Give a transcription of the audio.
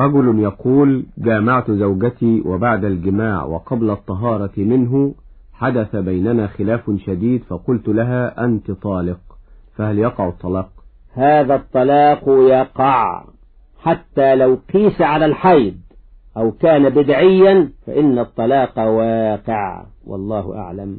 رجل يقول جامعت زوجتي وبعد الجماع وقبل الطهارة منه حدث بيننا خلاف شديد فقلت لها أنت طالق فهل يقع الطلاق؟ هذا الطلاق يقع حتى لو قيس على الحيض أو كان بدعيا فإن الطلاق واقع والله أعلم.